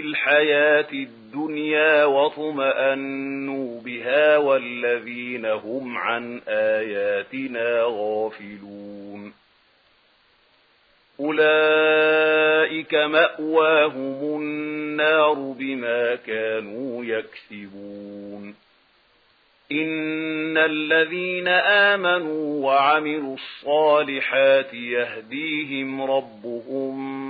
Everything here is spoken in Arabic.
في الحياة الدنيا وطمأنوا بها والذين هم عن آياتنا غافلون. أولئك مأواهم النار بما كانوا يكسبون. إن الذين آمنوا وعملوا الصالحات يهديهم ربهم